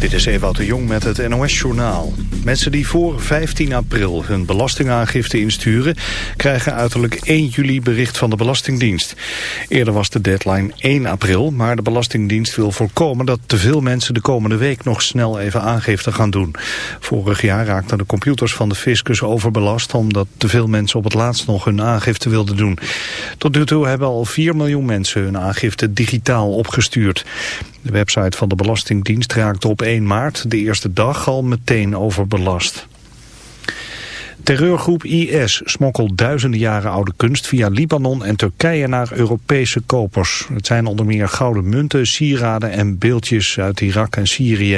Dit is Ewout de Jong met het NOS-journaal. Mensen die voor 15 april hun belastingaangifte insturen... krijgen uiterlijk 1 juli bericht van de Belastingdienst. Eerder was de deadline 1 april... maar de Belastingdienst wil voorkomen dat te veel mensen... de komende week nog snel even aangifte gaan doen. Vorig jaar raakten de computers van de fiscus overbelast... omdat te veel mensen op het laatst nog hun aangifte wilden doen. Tot nu toe hebben al 4 miljoen mensen hun aangifte digitaal opgestuurd. De website van de Belastingdienst raakte op 1 maart, de eerste dag, al meteen overbelast. Terreurgroep IS smokkelt duizenden jaren oude kunst via Libanon en Turkije naar Europese kopers. Het zijn onder meer gouden munten, sieraden en beeldjes uit Irak en Syrië.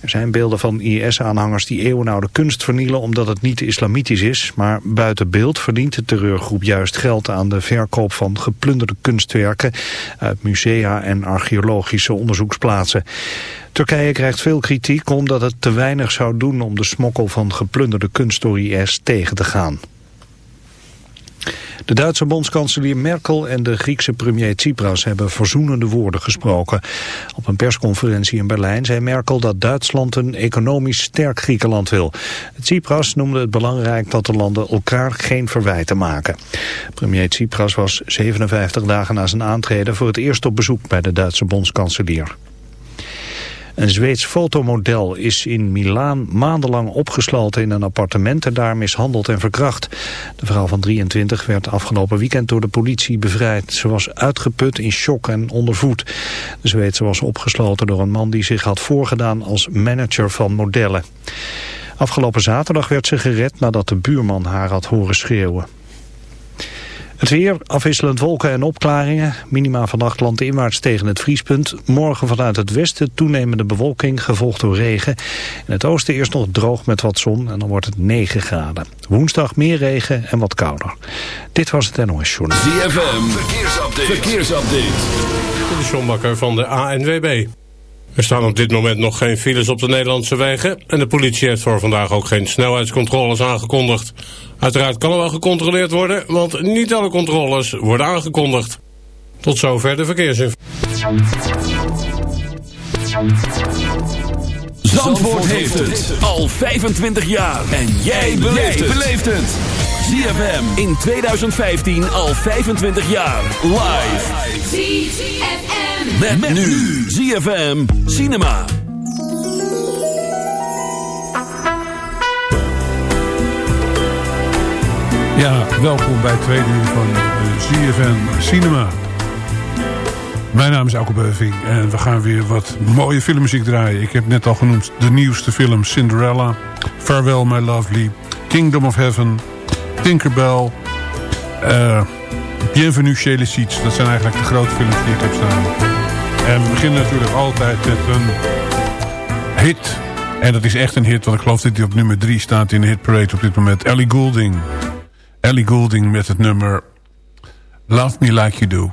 Er zijn beelden van IS-aanhangers die eeuwenoude kunst vernielen omdat het niet islamitisch is. Maar buiten beeld verdient de terreurgroep juist geld aan de verkoop van geplunderde kunstwerken uit musea en archeologische onderzoeksplaatsen. Turkije krijgt veel kritiek omdat het te weinig zou doen om de smokkel van geplunderde kunst door IS tegen te gaan. De Duitse bondskanselier Merkel en de Griekse premier Tsipras hebben verzoenende woorden gesproken. Op een persconferentie in Berlijn zei Merkel dat Duitsland een economisch sterk Griekenland wil. Tsipras noemde het belangrijk dat de landen elkaar geen verwijten maken. Premier Tsipras was 57 dagen na zijn aantreden voor het eerst op bezoek bij de Duitse bondskanselier. Een Zweeds fotomodel is in Milaan maandenlang opgesloten in een appartement en daar mishandeld en verkracht. De vrouw van 23 werd afgelopen weekend door de politie bevrijd. Ze was uitgeput, in shock en ondervoed. De Zweedse was opgesloten door een man die zich had voorgedaan als manager van modellen. Afgelopen zaterdag werd ze gered nadat de buurman haar had horen schreeuwen. Het weer, afwisselend wolken en opklaringen. Minima vannacht landinwaarts tegen het vriespunt. Morgen vanuit het westen toenemende bewolking, gevolgd door regen. In het oosten eerst nog droog met wat zon en dan wordt het 9 graden. Woensdag meer regen en wat kouder. Dit was het NOS Journal. ZFM, verkeersupdate. verkeersupdate. De Sjombakker van de ANWB. Er staan op dit moment nog geen files op de Nederlandse wegen... en de politie heeft voor vandaag ook geen snelheidscontroles aangekondigd. Uiteraard kan er wel gecontroleerd worden, want niet alle controles worden aangekondigd. Tot zover de verkeersinformatie. Zandvoort heeft het al 25 jaar. En jij beleeft het. ZFM in 2015 al 25 jaar. Live. Met, met nu. ZFM Cinema. Ja, welkom bij het tweede uur van ZFM Cinema. Mijn naam is Alko Beuving en we gaan weer wat mooie filmmuziek draaien. Ik heb net al genoemd de nieuwste films Cinderella, Farewell My Lovely, Kingdom of Heaven, Tinkerbell, uh, Bienvenue chez les Seats. Dat zijn eigenlijk de grote films die ik heb staan. En we beginnen natuurlijk altijd met een hit. En dat is echt een hit, want ik geloof dat hij op nummer 3 staat in de hitparade op dit moment. Ellie Goulding. Ellie Goulding met het nummer Love Me Like You Do.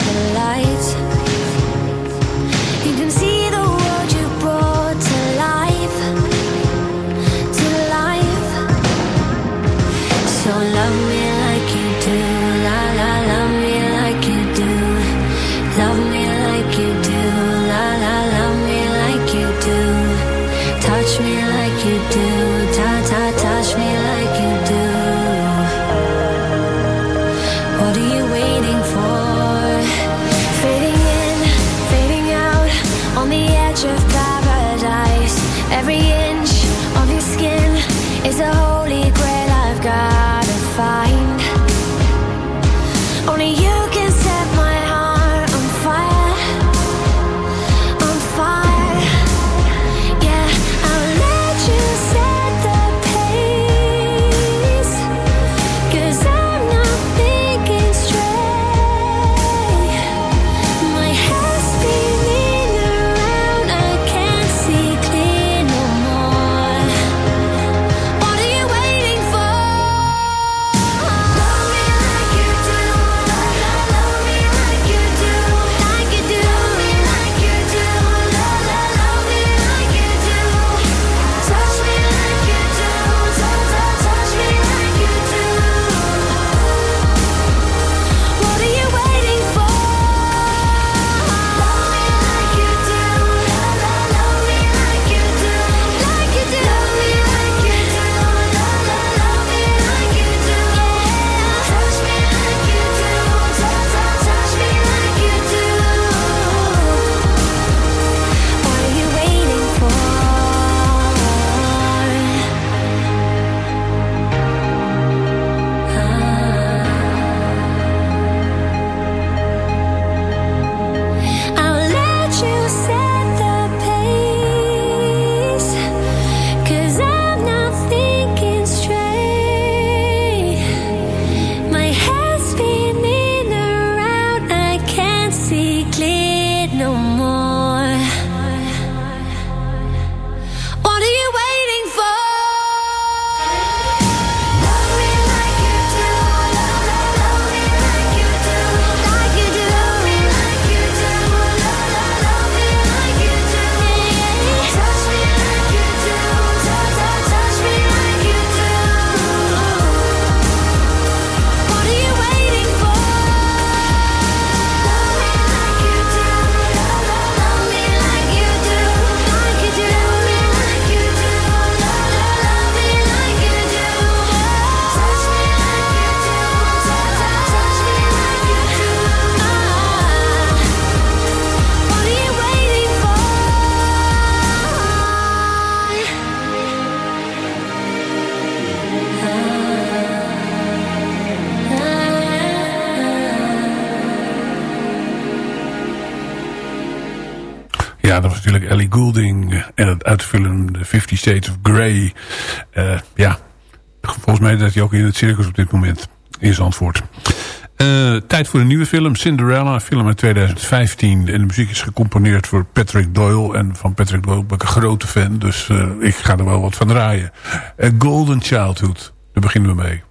Ja, dat was natuurlijk Ellie Goulding en het film The Fifty States of Grey. Uh, ja, volgens mij dat hij ook in het circus op dit moment in Zandvoort. Uh, tijd voor een nieuwe film, Cinderella, film uit 2015. En de muziek is gecomponeerd voor Patrick Doyle. En van Patrick Doyle ben ik een grote fan, dus ik ga er wel wat van draaien. A Golden Childhood, daar beginnen we mee.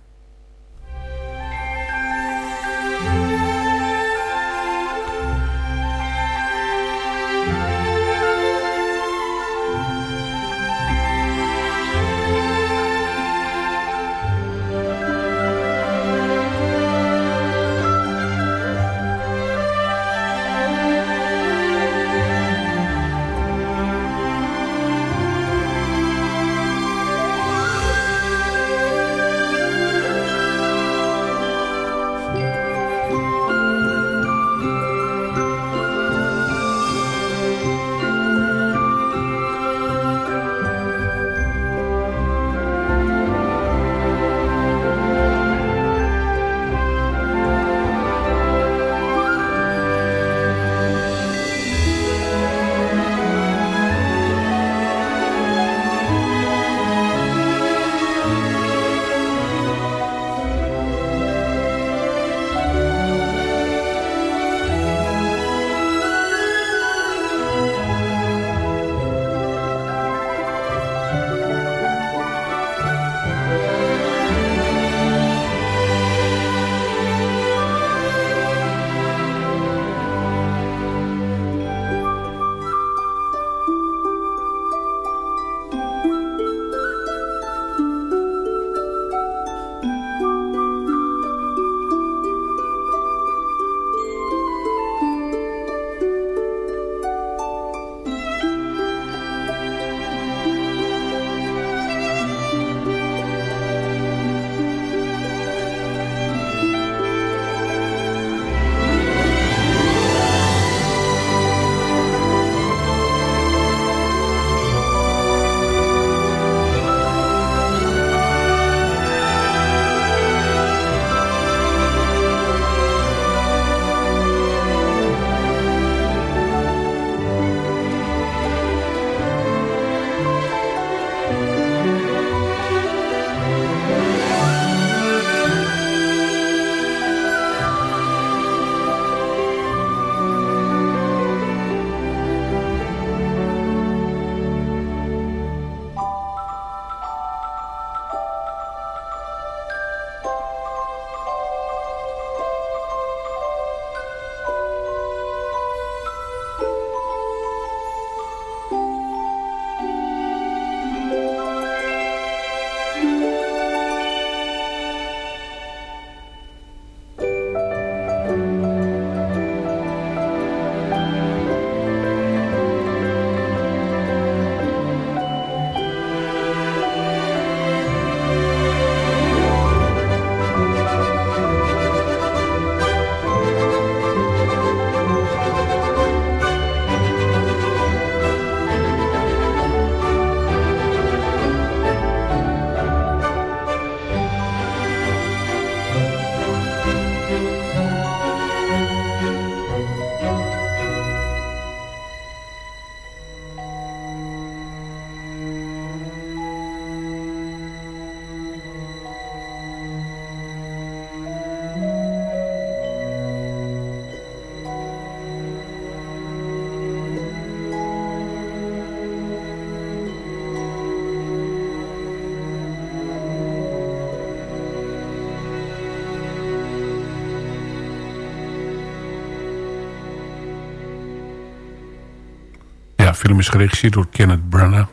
Film is geregisseerd door Kenneth Branagh.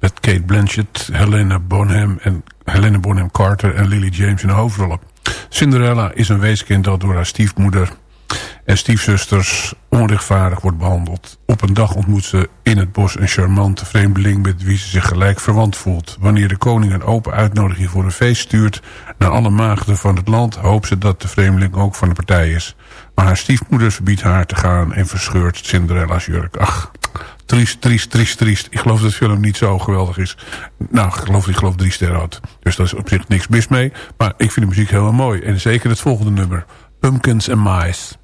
Met Kate Blanchett, Helena Bonham, en Helena Bonham Carter en Lily James in de hoofdrollen. Cinderella is een weeskind dat door haar stiefmoeder en stiefzusters onrechtvaardig wordt behandeld. Op een dag ontmoet ze in het bos een charmante vreemdeling... met wie ze zich gelijk verwant voelt. Wanneer de koning een open uitnodiging voor een feest stuurt... naar alle maagden van het land... hoopt ze dat de vreemdeling ook van de partij is. Maar haar stiefmoeder verbiedt haar te gaan... en verscheurt Cinderella's jurk. Ach, triest, triest, triest, triest. Ik geloof dat de film niet zo geweldig is. Nou, ik geloof, ik geloof drie sterren had. Dus daar is op zich niks mis mee. Maar ik vind de muziek heel mooi. En zeker het volgende nummer. Pumpkins and Mice.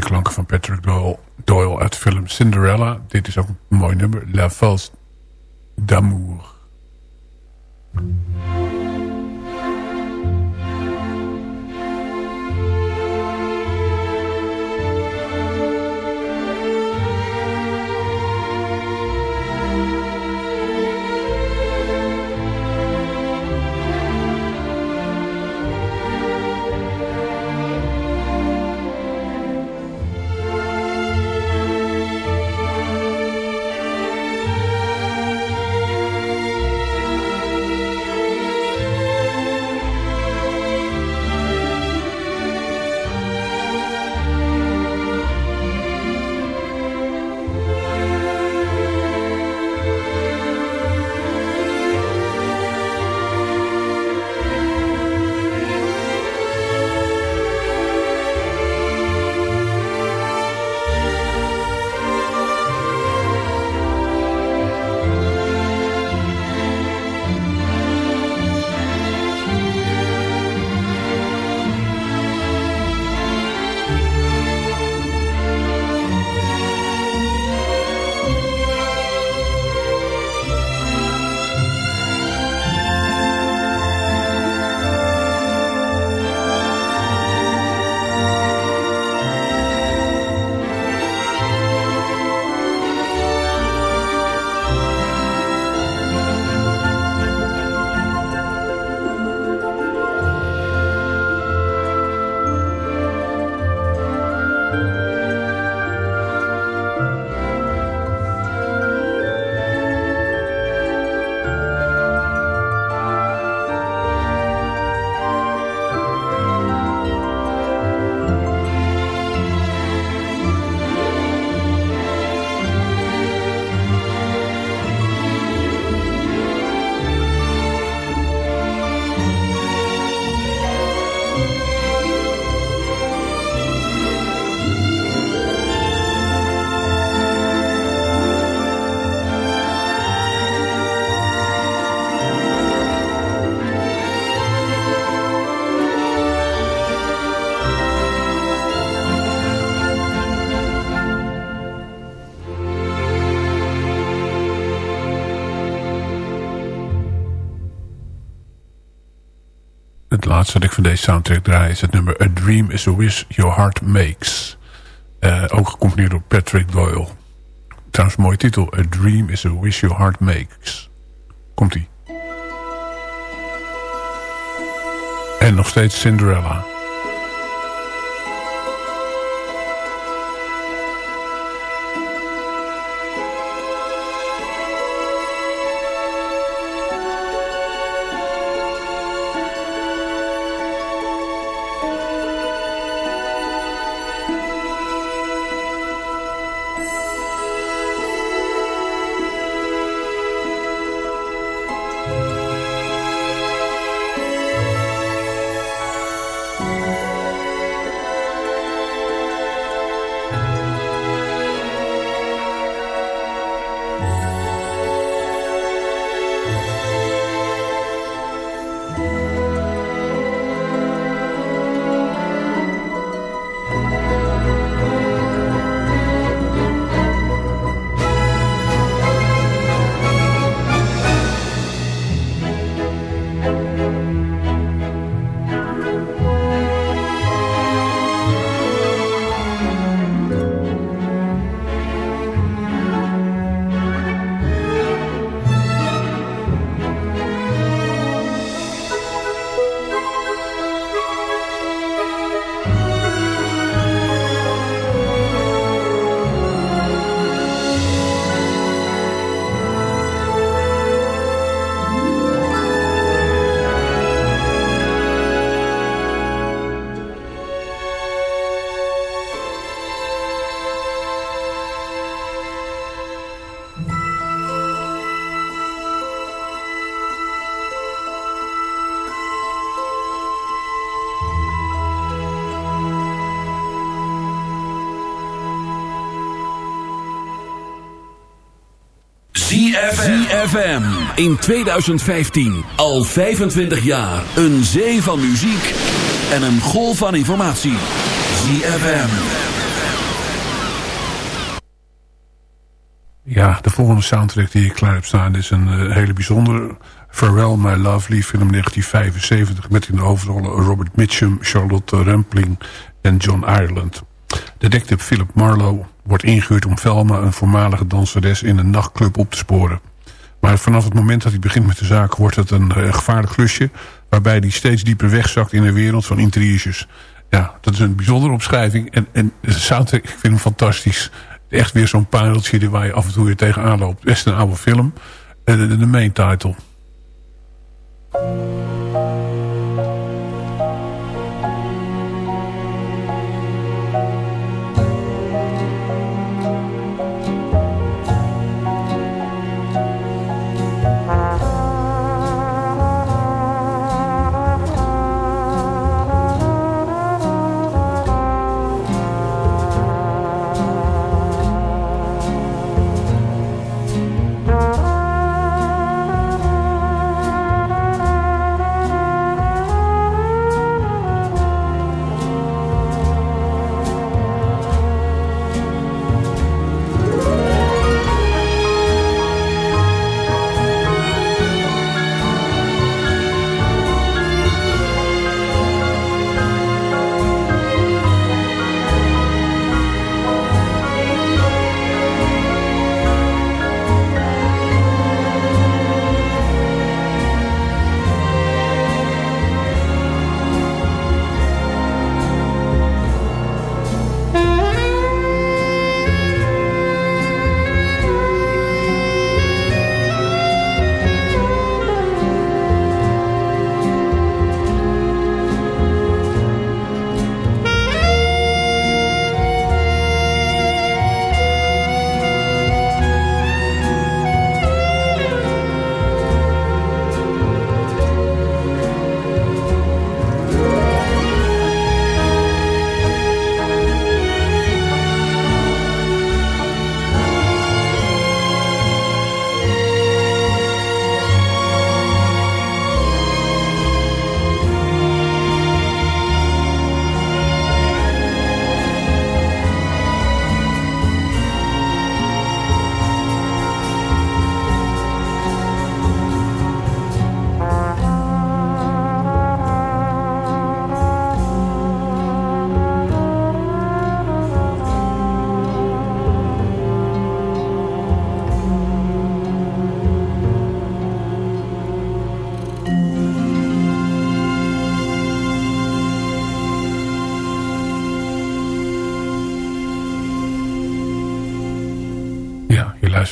Klanken van Patrick Doyle, Doyle uit de film Cinderella. Dit is ook een mooi nummer. La Valse d'amour. Laatste dat ik van deze soundtrack draai is het nummer A Dream is a Wish Your Heart Makes. Uh, ook gecomponeerd door Patrick Doyle. Trouwens, mooie titel. A Dream is a Wish Your Heart Makes. Komt-ie. En nog steeds Cinderella. in 2015. Al 25 jaar. Een zee van muziek en een golf van informatie. ZFM. Ja, de volgende soundtrack die ik klaar heb staan is een eh, hele bijzondere. Farewell My Lovely, film 1975... met in de hoofdrollen Robert Mitchum, Charlotte Rampling en John Ireland. De Detective Philip Marlowe wordt ingehuurd om Velma... een voormalige danseres in een nachtclub op te sporen. Maar vanaf het moment dat hij begint met de zaak... wordt het een, een gevaarlijk klusje... waarbij hij steeds dieper wegzakt in de wereld van intriges. Ja, dat is een bijzondere omschrijving. En, en soundtrack, ik vind hem fantastisch echt weer zo'n pareltje waar je af en toe weer tegenaan loopt. Best een oude film. En de, de main title.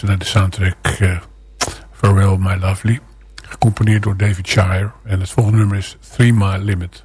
Naar de soundtrack uh, Farewell My Lovely. Gecomponeerd door David Shire. En het volgende nummer is Three Mile Limit.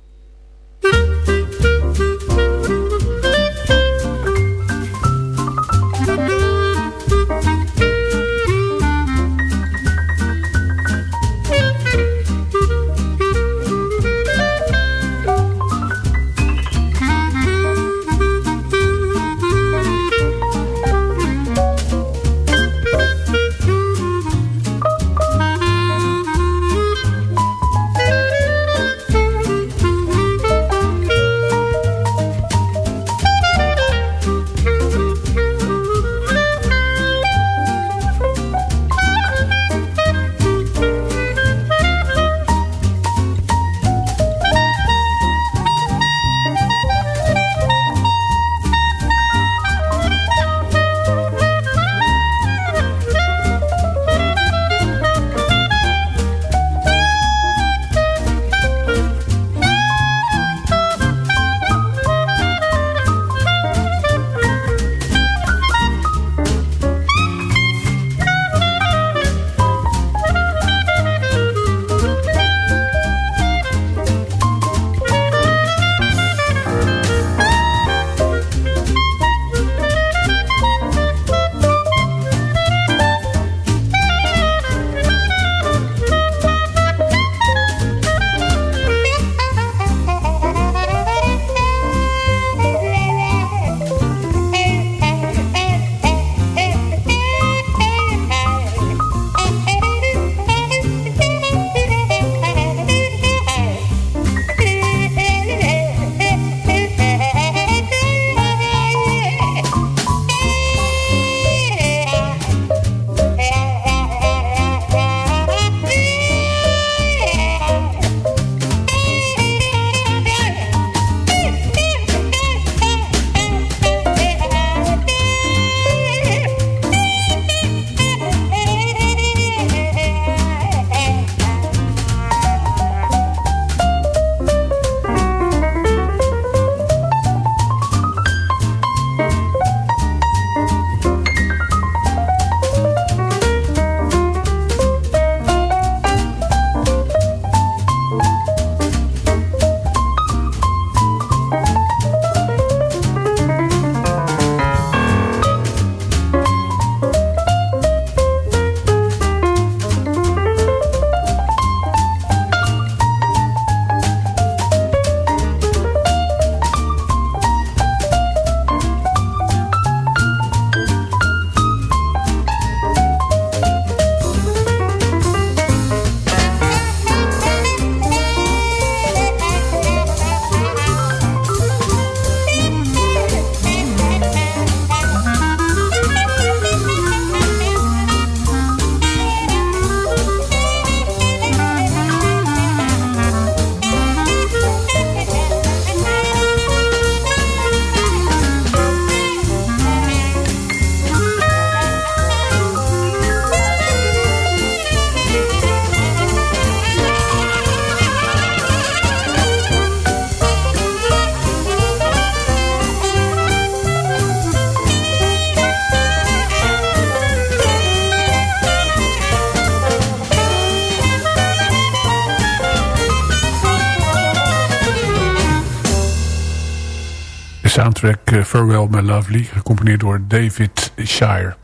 Soundtrack Farewell My Lovely, gecomponeerd door David Shire.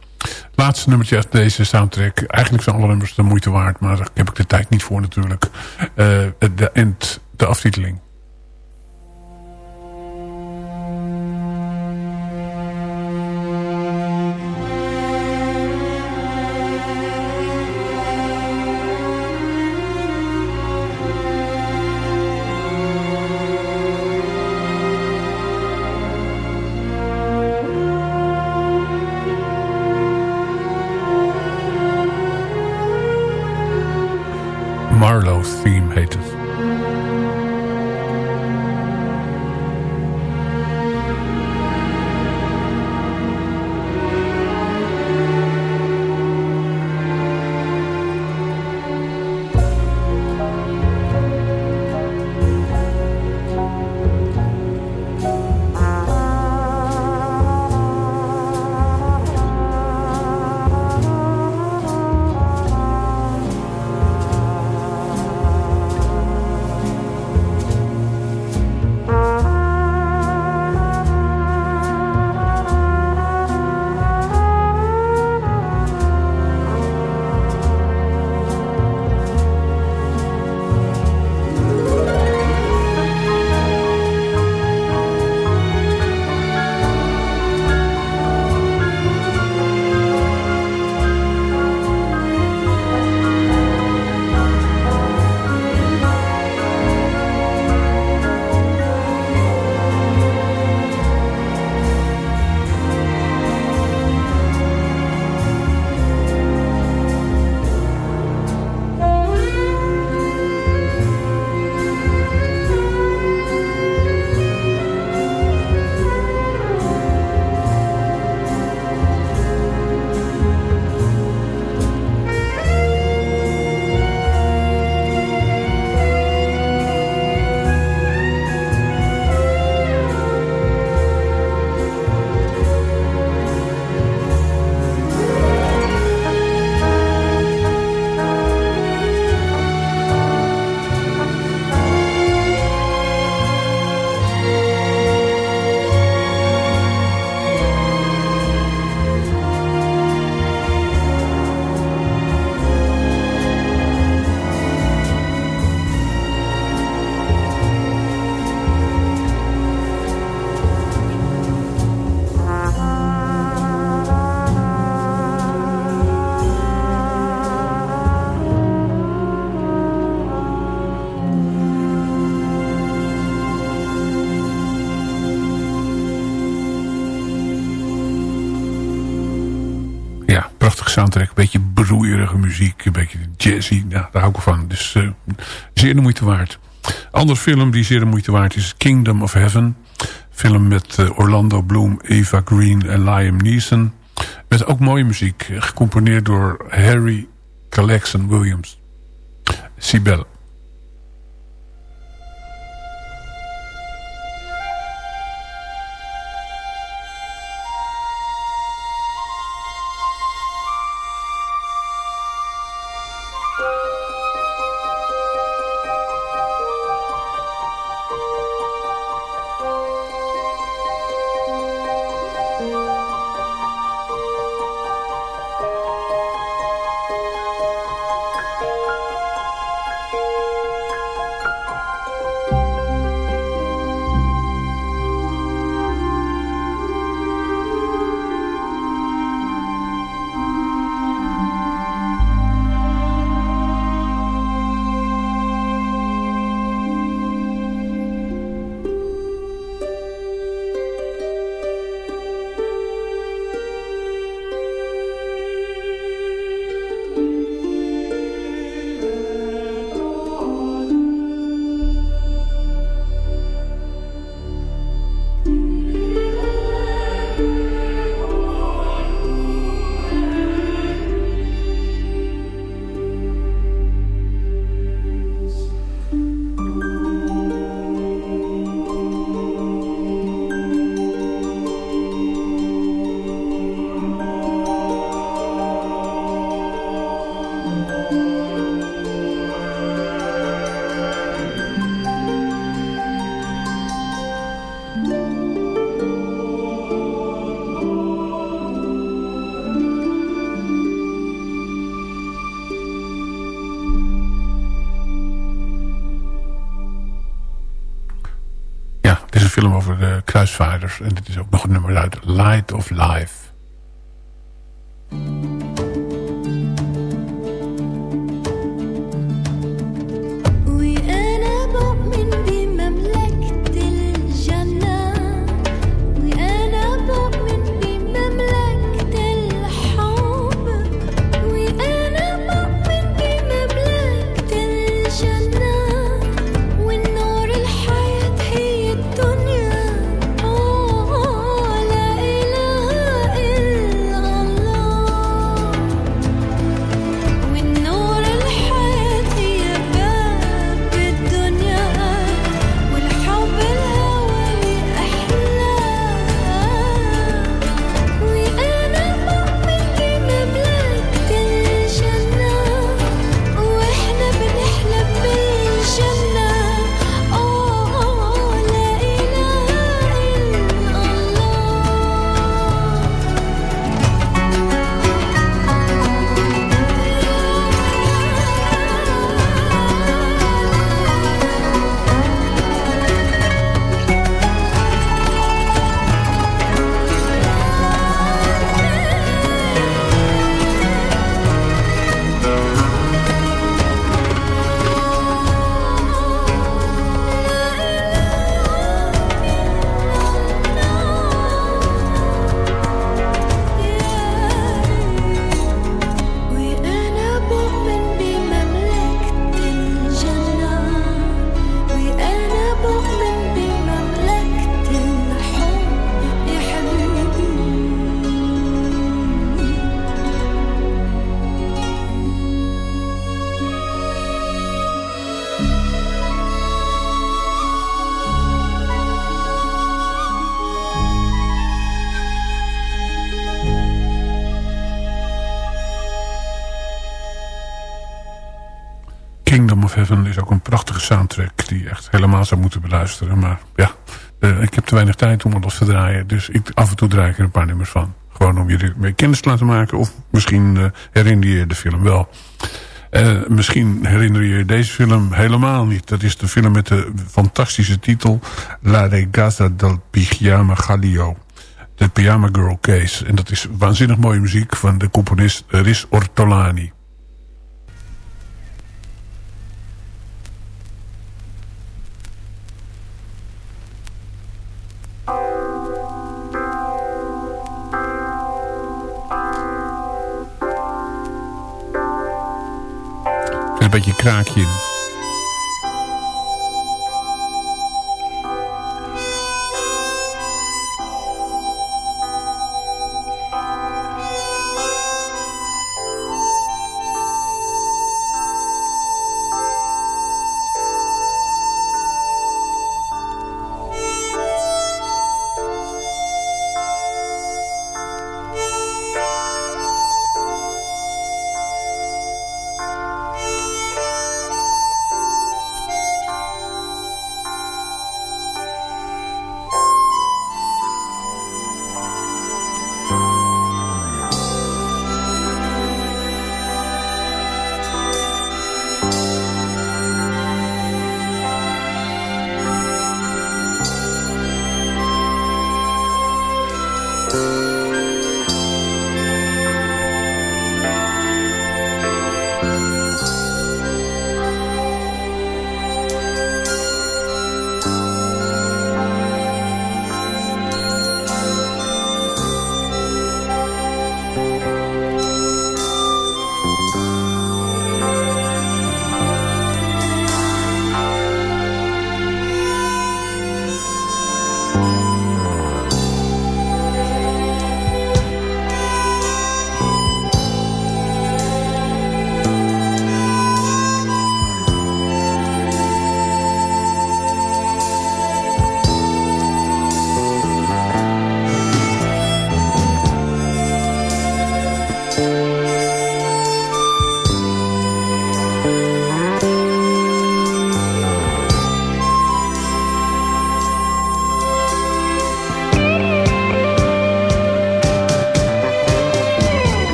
Laatste nummertje uit deze soundtrack. Eigenlijk zijn alle nummers de moeite waard, maar daar heb ik de tijd niet voor natuurlijk. de, end, de aftiteling. Soundtrack. Een beetje broeierige muziek. Een beetje jazzy. Nou, daar hou ik van. Dus uh, zeer de moeite waard. Ander film die zeer de moeite waard is. Kingdom of Heaven. Film met uh, Orlando Bloom, Eva Green en Liam Neeson. Met ook mooie muziek. Gecomponeerd door Harry Collection Williams. Sibelle. Film over de kruisvaarders. En dit is ook nog een nummer uit Light of Life. Zou moeten beluisteren. Maar ja, uh, ik heb te weinig tijd om alles te draaien. Dus ik, af en toe draai ik er een paar nummers van. Gewoon om je mee kennis te laten maken. Of misschien uh, herinner je de film wel. Uh, misschien herinner je deze film helemaal niet. Dat is de film met de fantastische titel... La Regatta del Pyjama Galio. De Pyjama Girl Case. En dat is waanzinnig mooie muziek van de componist Riz Ortolani. Een beetje kraakje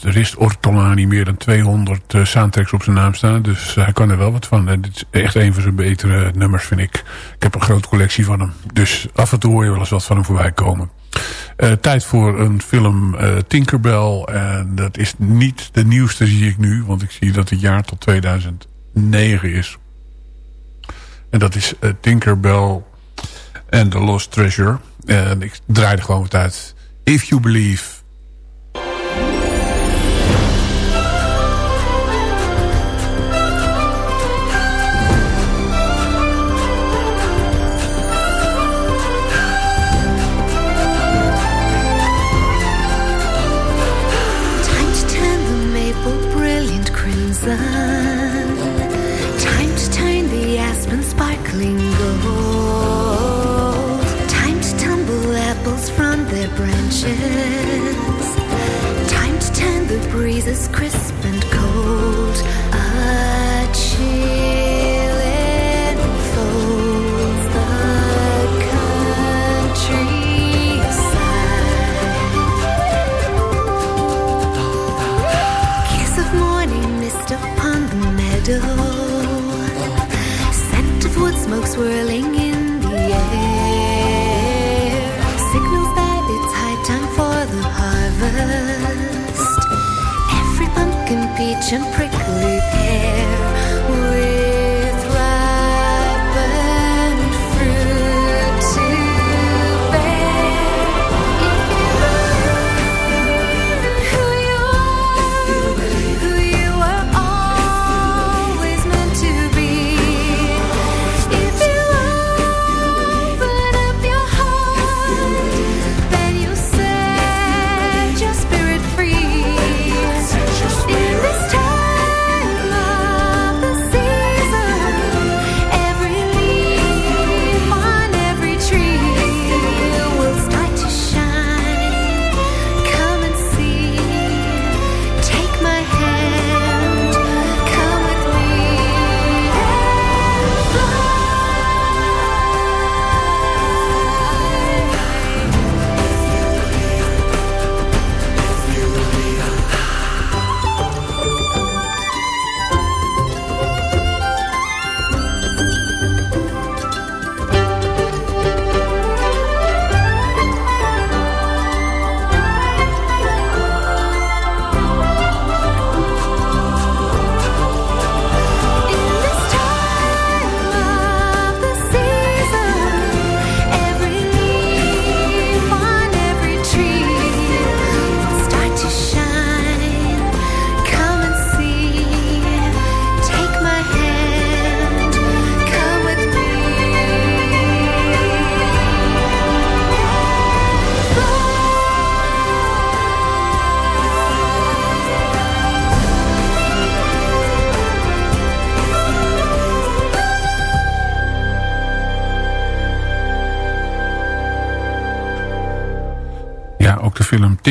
componist Rist Ortolani meer dan 200 uh, soundtracks op zijn naam staan. Dus hij kan er wel wat van. En dit is echt een van zijn betere nummers, vind ik. Ik heb een grote collectie van hem. Dus af en toe hoor je wel eens wat van hem voorbij komen. Uh, tijd voor een film uh, Tinkerbell. En dat is niet de nieuwste, zie ik nu. Want ik zie dat het jaar tot 2009 is. En dat is Tinkerbell and the Lost Treasure. En ik draai er gewoon wat uit. If You Believe...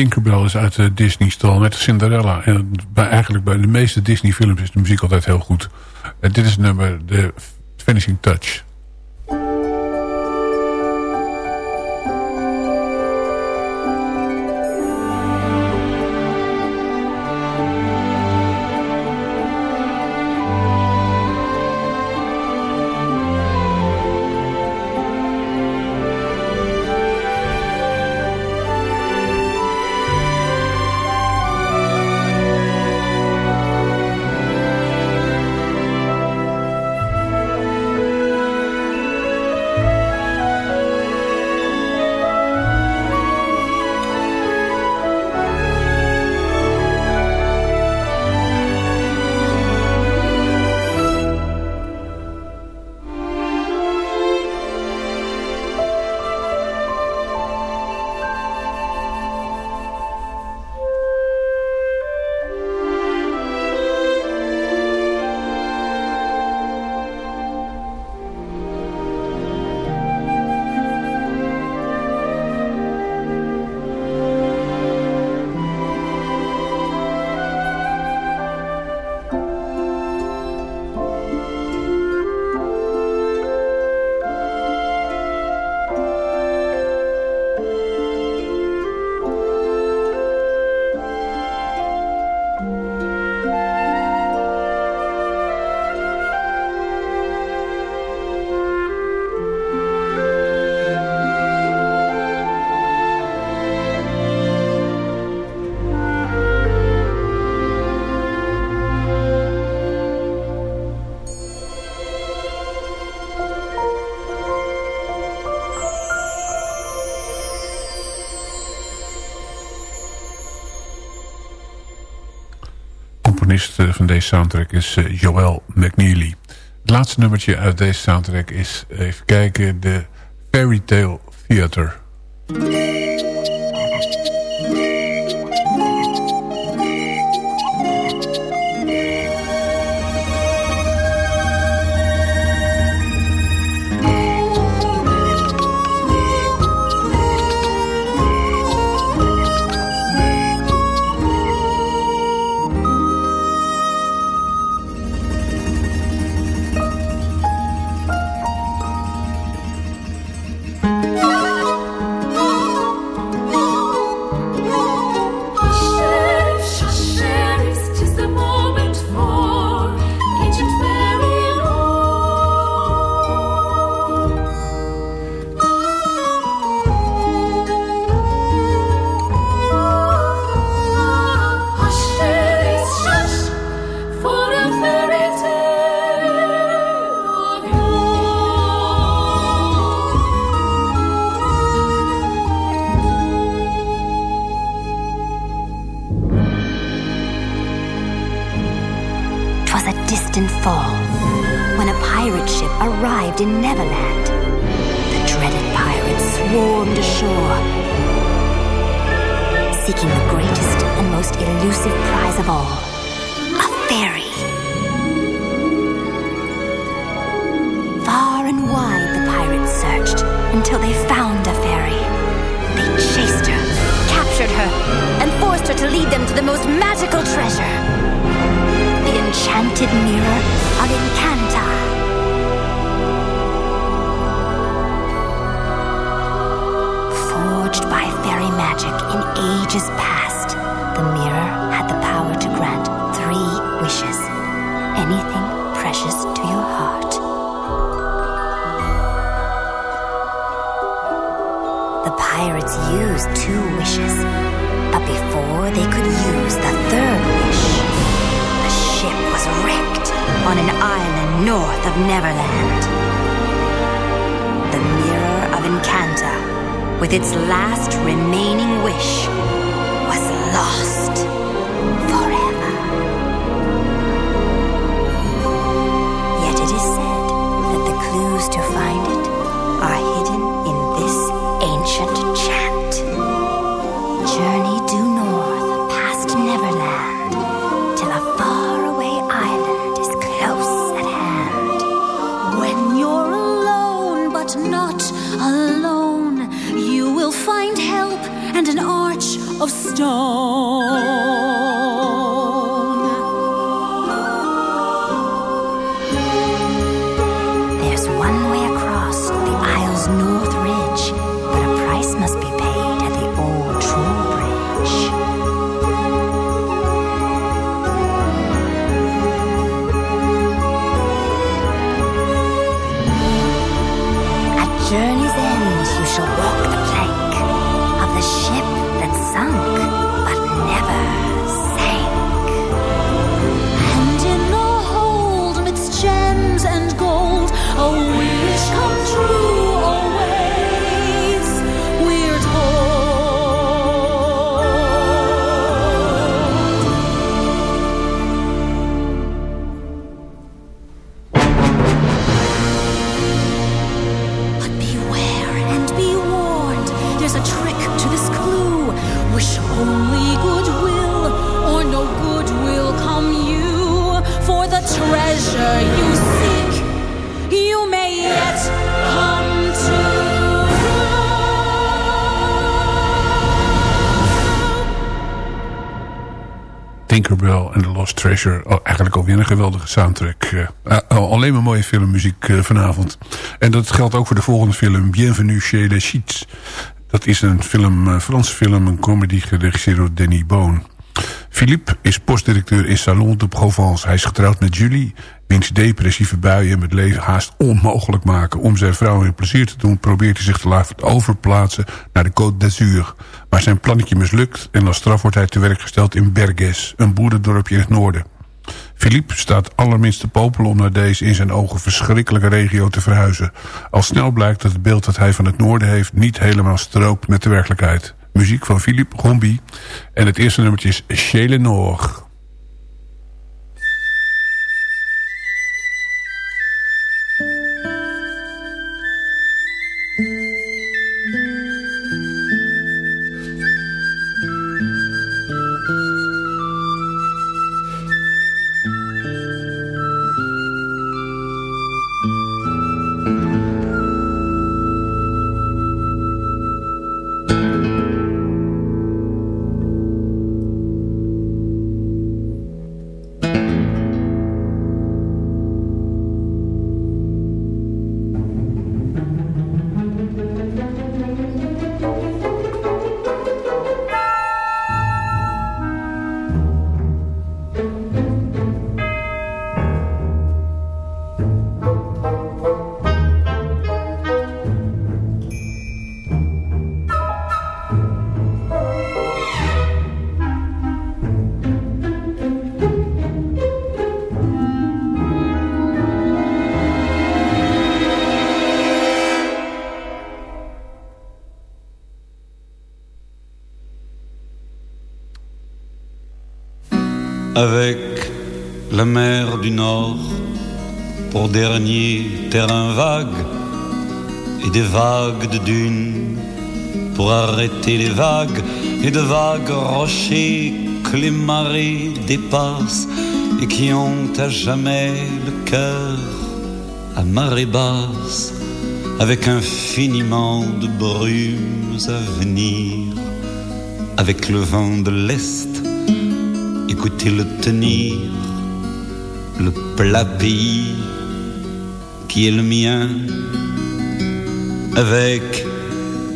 Tinkerbell is uit de Disney-stal, met Cinderella. En bij, eigenlijk bij de meeste Disney-films is de muziek altijd heel goed. En dit is nummer, de Finishing Touch. Componist van deze soundtrack is Joel McNeely. Het laatste nummertje uit deze soundtrack is, even kijken, de Fairy Tale Theater. on an island north of Neverland. The Mirror of Encanta, with its last remaining wish, was lost. Treasure. Oh, eigenlijk alweer een geweldige soundtrack. Uh, alleen maar mooie filmmuziek uh, vanavond. En dat geldt ook voor de volgende film. Bienvenue chez les Chiets. Dat is een film, Franse film, een comedy geregisseerd door Danny Boone. Philippe is postdirecteur in Salon de Provence. Hij is getrouwd met Julie, wiens depressieve buien hem het leven haast onmogelijk maken. Om zijn vrouw een plezier te doen probeert hij zich te laten overplaatsen naar de Côte d'Azur. Maar zijn plannetje mislukt en als straf wordt hij te werk gesteld in Berges, een boerendorpje in het noorden. Philippe staat allerminst te popelen om naar deze in zijn ogen verschrikkelijke regio te verhuizen. Al snel blijkt dat het beeld dat hij van het noorden heeft niet helemaal strookt met de werkelijkheid. Muziek van Philippe Rombi en het eerste nummertje is Chez avec la mer du Nord pour dernier terrain vague et des vagues de dunes pour arrêter les vagues et de vagues rochers que les marées dépassent et qui ont à jamais le cœur à marée basse avec infiniment de brumes à venir avec le vent de l'Est écoutez-le tenir le plat pays qui est le mien avec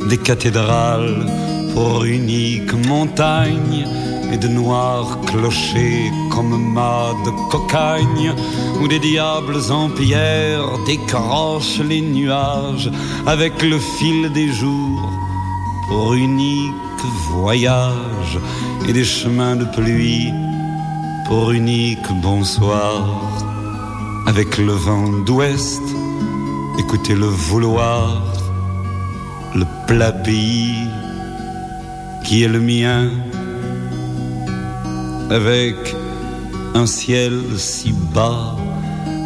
des cathédrales pour unique montagne et de noirs clochers comme mâts de cocagne où des diables en pierre décrochent les nuages avec le fil des jours pour unique voyage et des chemins de pluie pour unique bonsoir. Avec le vent d'ouest écoutez le vouloir le plat qui est le mien, avec un ciel si bas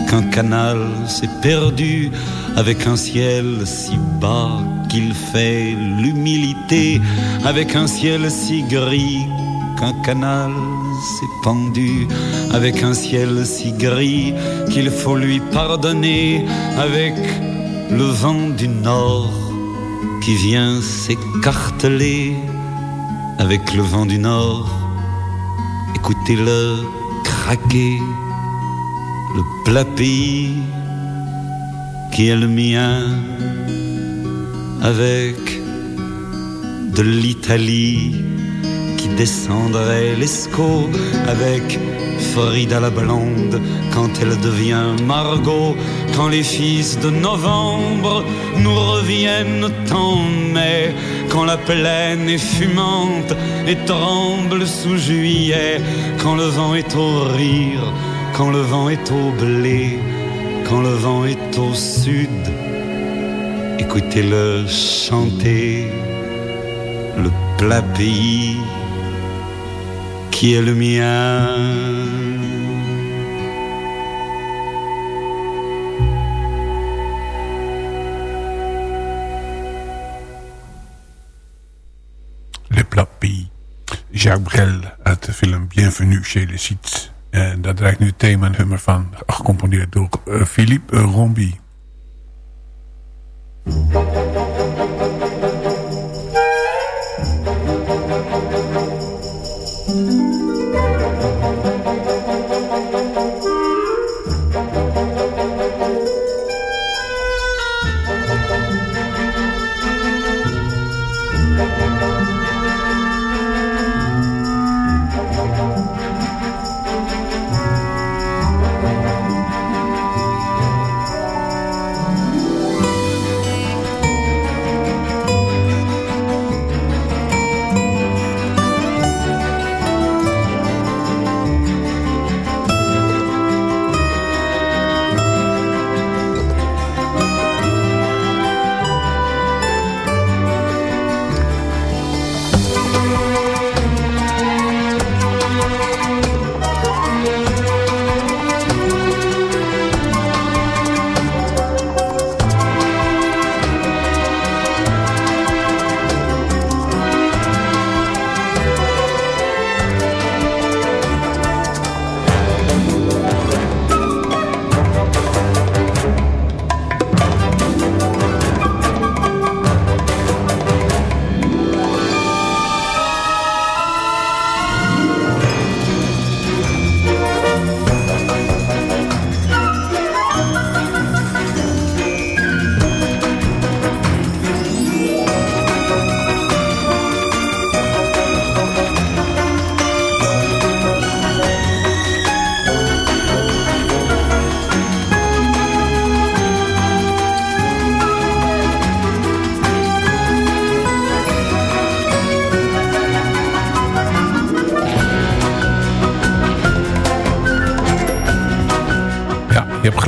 qu'un canal s'est perdu, avec un ciel si bas qu'il fait l'humilité, avec un ciel si gris qu'un canal s'est pendu, avec un ciel si gris qu'il faut lui pardonner, avec le vent du nord qui vient s'écarteler avec le vent du nord. Écoutez-le craquer, le plat qui est le mien, avec de l'Italie qui descendrait l'escaut, avec Frida la blonde quand elle devient Margot, quand les fils de novembre nous reviennent en mai, quand la plaine est fumante et tremble sous juillet, quand le vent est au rire, quand le vent est au blé, quand le vent est au sud. Écoutez-le chanter, le plat pays qui est le mien. Jacques Brel uit de film Bienvenue chez les Sites. En daar draait nu het thema nummer van, gecomponeerd door uh, Philippe Rombi. Je hebt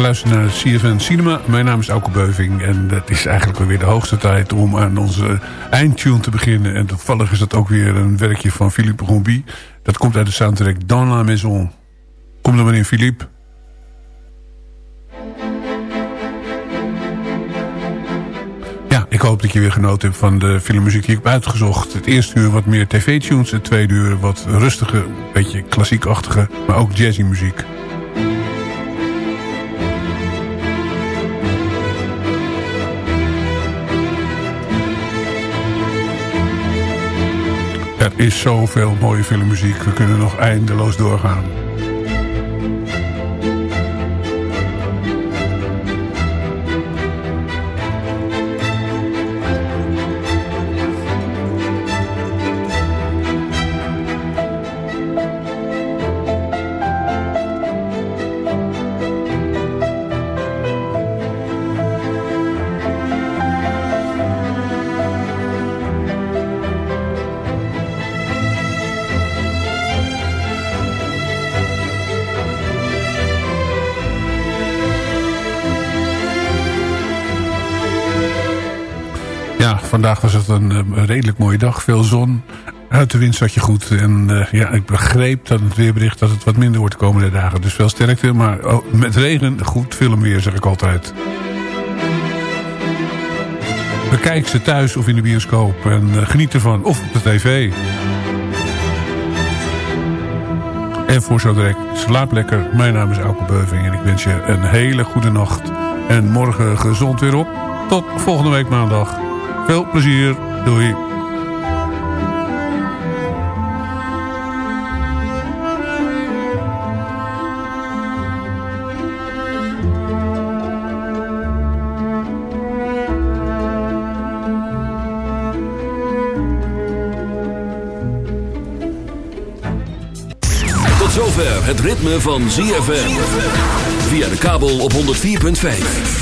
geluisterd naar CFN Cinema. Mijn naam is Auke Beuving. En het is eigenlijk weer de hoogste tijd om aan onze eindtune te beginnen. En toevallig is dat ook weer een werkje van Philippe Gombi. Dat komt uit de soundtrack Dans la Maison. Kom dan maar in, Philippe. Ja, ik hoop dat je weer genoten hebt van de filmmuziek die ik heb uitgezocht. Het eerste uur wat meer tv-tunes. Het tweede uur wat rustige, beetje klassiekachtige, maar ook jazzy muziek. Er is zoveel mooie filmmuziek. We kunnen nog eindeloos doorgaan. Vandaag was het een, eh, redelijk mooie dag. Veel zon. Uit de wind zat je goed. En uh, ja, ik begreep dat het weerbericht dat het wat minder wordt de komende dagen. Dus veel sterkte. Maar oh, met regen goed filmweer zeg ik altijd. Bekijk ze thuis of in de bioscoop. En uh, geniet ervan. Of op de tv. En voor zo direct, slaap lekker. Mijn naam is Auke Beuving en ik wens je een hele goede nacht. En morgen gezond weer op. Tot volgende week maandag. Veel plezier. Doei. Tot zover het ritme van ZFM. Via de kabel op 104.5.